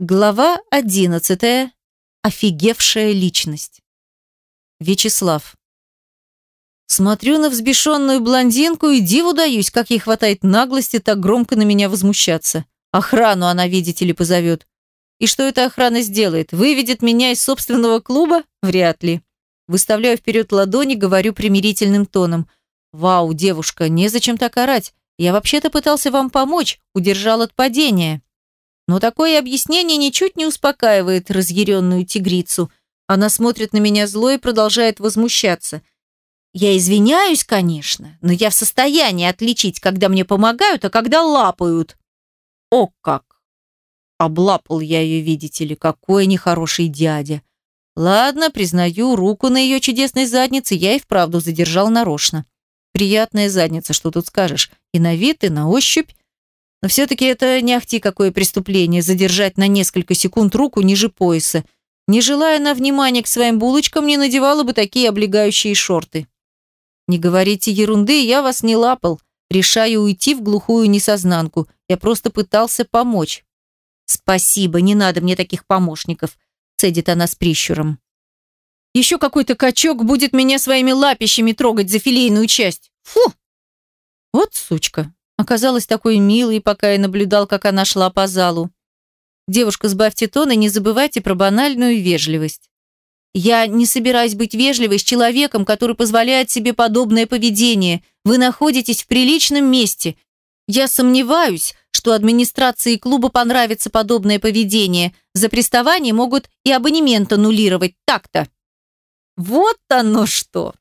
Глава одиннадцатая. Офигевшая личность. Вячеслав. Смотрю на взбешенную блондинку и диву даюсь, как ей хватает наглости так громко на меня возмущаться. Охрану она, видите ли, позовет. И что эта охрана сделает? Выведет меня из собственного клуба? Вряд ли. Выставляю вперед ладони, говорю примирительным тоном. «Вау, девушка, незачем так орать. Я вообще-то пытался вам помочь, удержал от падения». Но такое объяснение ничуть не успокаивает разъяренную тигрицу. Она смотрит на меня зло и продолжает возмущаться. Я извиняюсь, конечно, но я в состоянии отличить, когда мне помогают, а когда лапают. О как! Облапал я ее, видите ли, какой нехороший дядя. Ладно, признаю, руку на ее чудесной заднице я и вправду задержал нарочно. Приятная задница, что тут скажешь. И на вид, и на ощупь. Но все-таки это не ахти какое преступление задержать на несколько секунд руку ниже пояса. Не желая на внимание к своим булочкам, не надевала бы такие облегающие шорты. Не говорите ерунды, я вас не лапал. Решаю уйти в глухую несознанку. Я просто пытался помочь. Спасибо, не надо мне таких помощников, цедит она с прищуром. Еще какой-то качок будет меня своими лапищами трогать за филейную часть. Фу! Вот сучка. Оказалась такой милой, пока я наблюдал, как она шла по залу. Девушка, сбавьте тон и не забывайте про банальную вежливость. Я не собираюсь быть вежливой с человеком, который позволяет себе подобное поведение. Вы находитесь в приличном месте. Я сомневаюсь, что администрации клуба понравится подобное поведение. За приставание могут и абонемент аннулировать. Так-то. Вот оно что.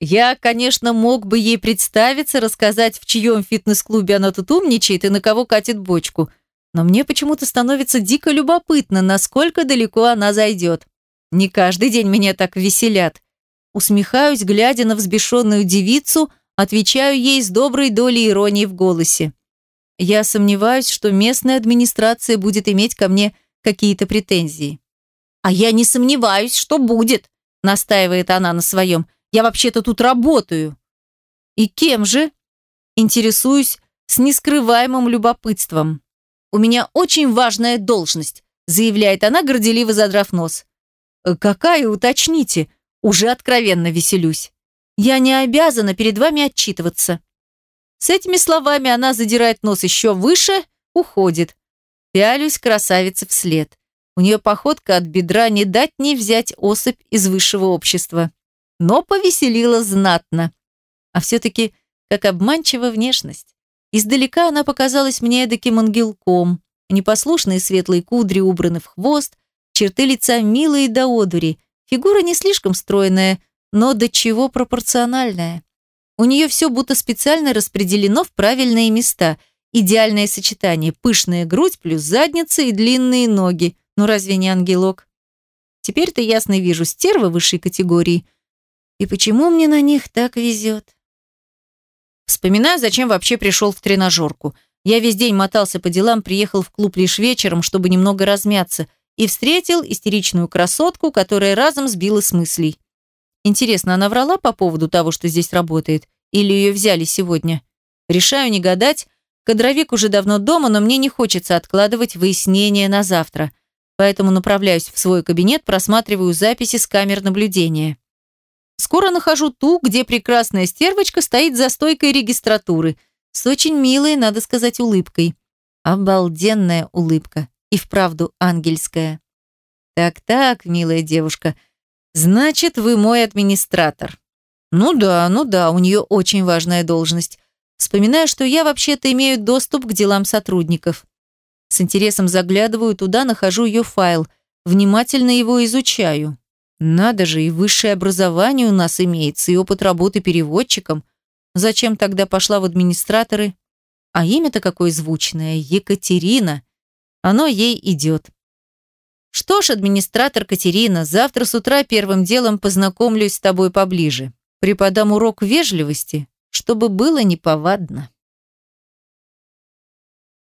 Я, конечно, мог бы ей представиться, рассказать, в чьем фитнес-клубе она тут умничает и на кого катит бочку. Но мне почему-то становится дико любопытно, насколько далеко она зайдет. Не каждый день меня так веселят. Усмехаюсь, глядя на взбешенную девицу, отвечаю ей с доброй долей иронии в голосе. Я сомневаюсь, что местная администрация будет иметь ко мне какие-то претензии. «А я не сомневаюсь, что будет», – настаивает она на своем. Я вообще-то тут работаю. И кем же? Интересуюсь с нескрываемым любопытством. У меня очень важная должность, заявляет она, горделиво задрав нос. «Э, какая, уточните? Уже откровенно веселюсь. Я не обязана перед вами отчитываться. С этими словами она задирает нос еще выше, уходит. Пялюсь красавице вслед. У нее походка от бедра не дать не взять особь из высшего общества но повеселила знатно. А все-таки как обманчива внешность. Издалека она показалась мне эдаким ангелком. Непослушные светлые кудри убраны в хвост, черты лица милые до одури, фигура не слишком стройная, но до чего пропорциональная. У нее все будто специально распределено в правильные места. Идеальное сочетание – пышная грудь плюс задница и длинные ноги. Ну разве не ангелок? Теперь-то ясно вижу стерва высшей категории – и почему мне на них так везет? Вспоминаю, зачем вообще пришел в тренажерку. Я весь день мотался по делам, приехал в клуб лишь вечером, чтобы немного размяться, и встретил истеричную красотку, которая разом сбила с мыслей. Интересно, она врала по поводу того, что здесь работает? Или ее взяли сегодня? Решаю не гадать. Кадровик уже давно дома, но мне не хочется откладывать выяснение на завтра. Поэтому направляюсь в свой кабинет, просматриваю записи с камер наблюдения. Скоро нахожу ту, где прекрасная стервочка стоит за стойкой регистратуры. С очень милой, надо сказать, улыбкой. Обалденная улыбка. И вправду ангельская. Так-так, милая девушка. Значит, вы мой администратор. Ну да, ну да, у нее очень важная должность. Вспоминаю, что я вообще-то имею доступ к делам сотрудников. С интересом заглядываю туда, нахожу ее файл. Внимательно его изучаю. Надо же, и высшее образование у нас имеется, и опыт работы переводчиком. Зачем тогда пошла в администраторы? А имя-то какое звучное, Екатерина. Оно ей идет. Что ж, администратор Катерина, завтра с утра первым делом познакомлюсь с тобой поближе. Преподам урок вежливости, чтобы было неповадно.